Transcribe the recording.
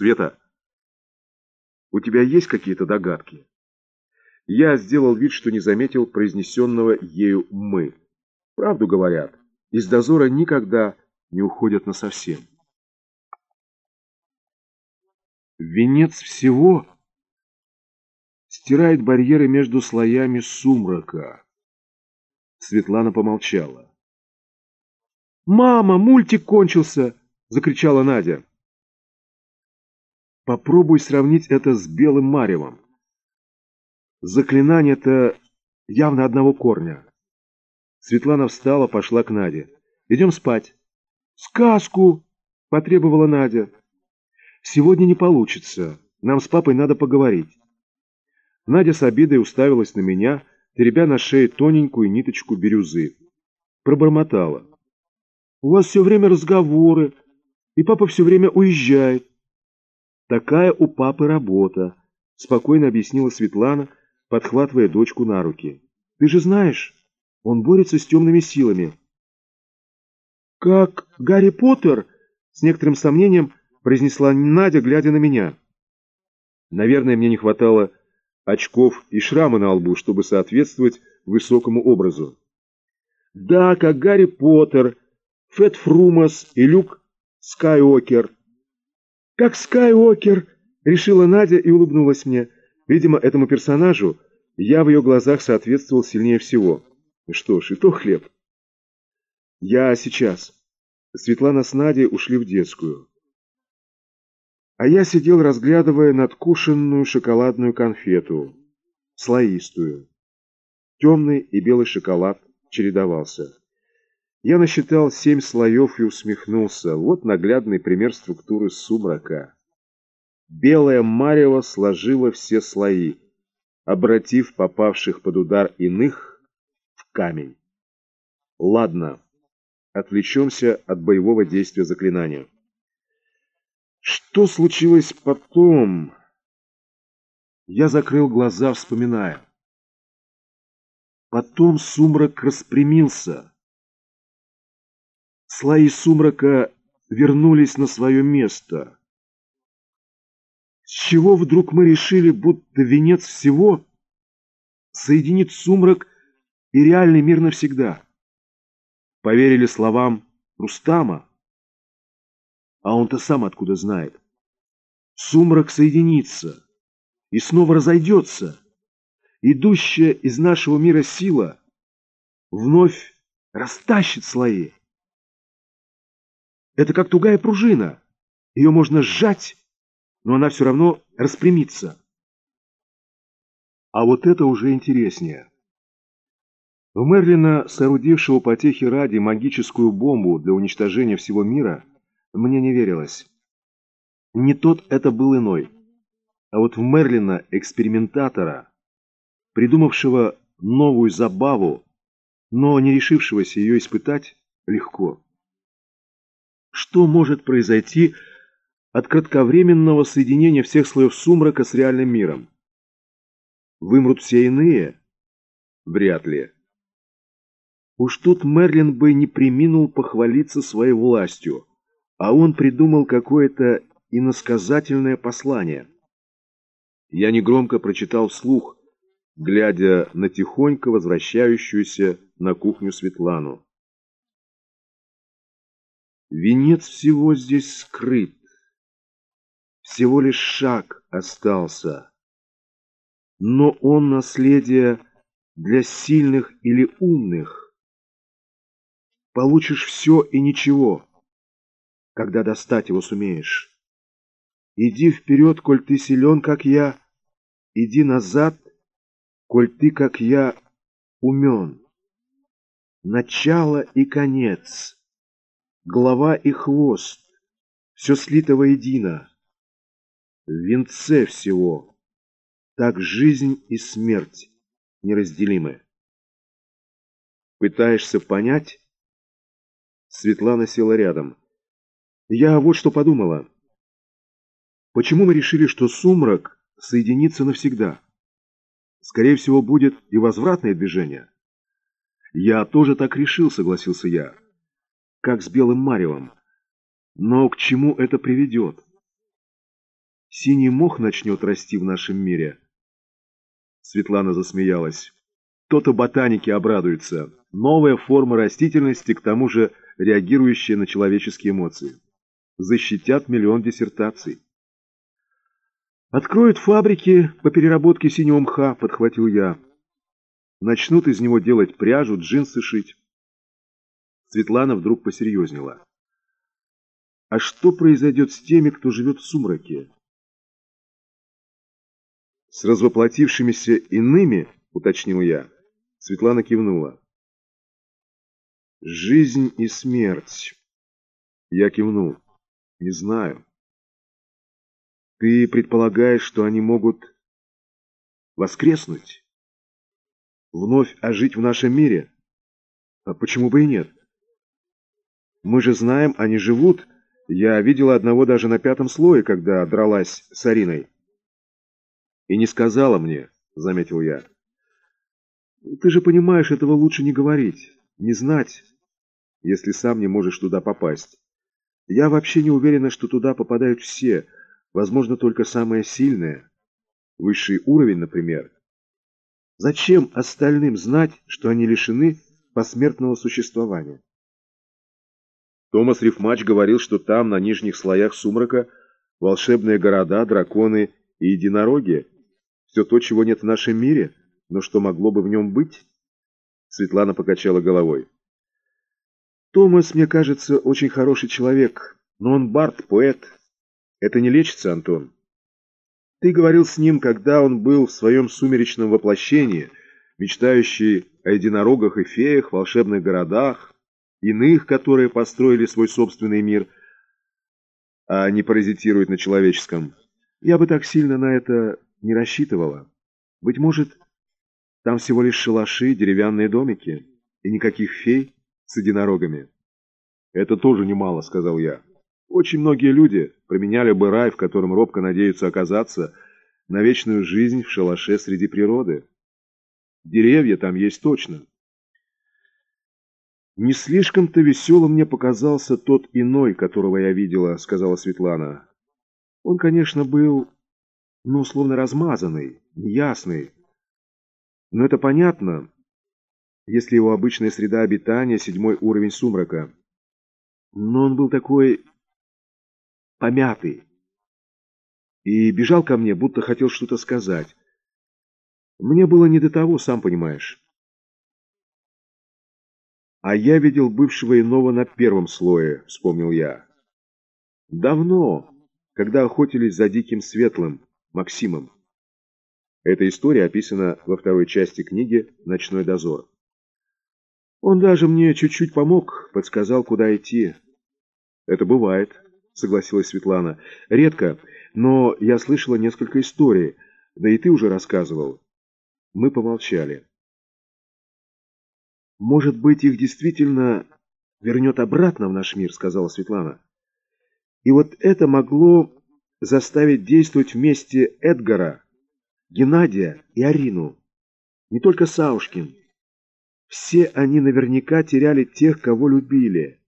Света, у тебя есть какие-то догадки? Я сделал вид, что не заметил произнесенного ею «мы». Правду говорят, из дозора никогда не уходят насовсем. Венец всего стирает барьеры между слоями сумрака. Светлана помолчала. «Мама, мультик кончился!» — закричала Надя. Попробуй сравнить это с белым маревом. Заклинание-то явно одного корня. Светлана встала, пошла к Наде. «Идем спать». «Сказку!» — потребовала Надя. «Сегодня не получится. Нам с папой надо поговорить». Надя с обидой уставилась на меня, теребя на шее тоненькую ниточку бирюзы. Пробормотала. «У вас все время разговоры, и папа все время уезжает». «Такая у папы работа», — спокойно объяснила Светлана, подхватывая дочку на руки. «Ты же знаешь, он борется с темными силами». «Как Гарри Поттер?» — с некоторым сомнением произнесла Надя, глядя на меня. Наверное, мне не хватало очков и шрама на лбу, чтобы соответствовать высокому образу. «Да, как Гарри Поттер, Фэт-Фрумос и Люк Скайуокер». «Как Скайуокер!» — решила Надя и улыбнулась мне. Видимо, этому персонажу я в ее глазах соответствовал сильнее всего. Что ж, и то хлеб. Я сейчас. Светлана с Надей ушли в детскую. А я сидел, разглядывая надкушенную шоколадную конфету, слоистую. Темный и белый шоколад чередовался. Я насчитал семь слоев и усмехнулся. Вот наглядный пример структуры сумрака. Белое марево сложило все слои, обратив попавших под удар иных в камень. Ладно, отвлечемся от боевого действия заклинания. Что случилось потом? Я закрыл глаза, вспоминая. Потом сумрак распрямился. Слои сумрака вернулись на свое место. С чего вдруг мы решили, будто венец всего соединит сумрак и реальный мир навсегда? Поверили словам Рустама? А он-то сам откуда знает? Сумрак соединится и снова разойдется. Идущая из нашего мира сила вновь растащит слои. Это как тугая пружина. Ее можно сжать, но она все равно распрямится. А вот это уже интереснее. В Мерлина, соорудившего потехи ради магическую бомбу для уничтожения всего мира, мне не верилось. Не тот это был иной. А вот в Мерлина, экспериментатора, придумавшего новую забаву, но не решившегося ее испытать, легко. Что может произойти от кратковременного соединения всех слоев сумрака с реальным миром? Вымрут все иные? Вряд ли. Уж тут Мерлин бы не приминул похвалиться своей властью, а он придумал какое-то иносказательное послание. Я негромко прочитал вслух, глядя на тихонько возвращающуюся на кухню Светлану. Венец всего здесь скрыт. Всего лишь шаг остался. Но он наследие для сильных или умных. Получишь все и ничего, когда достать его сумеешь. Иди вперед, коль ты силен, как я. Иди назад, коль ты, как я, умен. Начало и конец голова и хвост, все слито воедино. В венце всего, так жизнь и смерть неразделимы. Пытаешься понять? Светлана села рядом. Я вот что подумала. Почему мы решили, что сумрак соединится навсегда? Скорее всего, будет и возвратное движение. Я тоже так решил, согласился я как с белым маревом. Но к чему это приведет? синий мох начнет расти в нашем мире. Светлана засмеялась. То-то ботаники обрадуются. Новая форма растительности, к тому же реагирующая на человеческие эмоции. Защитят миллион диссертаций. «Откроют фабрики по переработке синего мха», — подхватил я. «Начнут из него делать пряжу, джинсы шить». Светлана вдруг посерьезнела. «А что произойдет с теми, кто живет в сумраке?» «С развоплотившимися иными?» — уточнил я. Светлана кивнула. «Жизнь и смерть». Я кивнул. «Не знаю». Ты предполагаешь, что они могут воскреснуть? Вновь ожить в нашем мире? А почему бы и нет? Мы же знаем, они живут. Я видела одного даже на пятом слое, когда дралась с Ариной. И не сказала мне, заметил я. Ты же понимаешь, этого лучше не говорить, не знать, если сам не можешь туда попасть. Я вообще не уверена, что туда попадают все – возможно, только самое сильное, высший уровень, например. Зачем остальным знать, что они лишены посмертного существования? Томас Рифмач говорил, что там, на нижних слоях сумрака, волшебные города, драконы и единороги. Все то, чего нет в нашем мире, но что могло бы в нем быть? Светлана покачала головой. Томас, мне кажется, очень хороший человек, но он бард, поэт, это не лечится, Антон. Ты говорил с ним, когда он был в своем сумеречном воплощении, мечтающий о единорогах и феях, волшебных городах, иных, которые построили свой собственный мир, а не паразитируют на человеческом. Я бы так сильно на это не рассчитывала. Быть может, там всего лишь шалаши, деревянные домики и никаких фей с единорогами. Это тоже немало, сказал я. Очень многие люди променяли бы рай, в котором робко надеются оказаться, на вечную жизнь в шалаше среди природы. Деревья там есть точно. «Не слишком-то веселым мне показался тот иной, которого я видела», — сказала Светлана. «Он, конечно, был, ну, словно размазанный, неясный. Но это понятно, если его обычная среда обитания — седьмой уровень сумрака. Но он был такой помятый, и бежал ко мне, будто хотел что-то сказать. Мне было не до того, сам понимаешь. А я видел бывшего иного на первом слое, вспомнил я. Давно, когда охотились за диким светлым, Максимом. Эта история описана во второй части книги «Ночной дозор». Он даже мне чуть-чуть помог, подсказал, куда идти. Это бывает согласилась Светлана. «Редко, но я слышала несколько историй, да и ты уже рассказывал». Мы помолчали. «Может быть, их действительно вернет обратно в наш мир», — сказала Светлана. «И вот это могло заставить действовать вместе Эдгара, Геннадия и Арину. Не только Саушкин. Все они наверняка теряли тех, кого любили».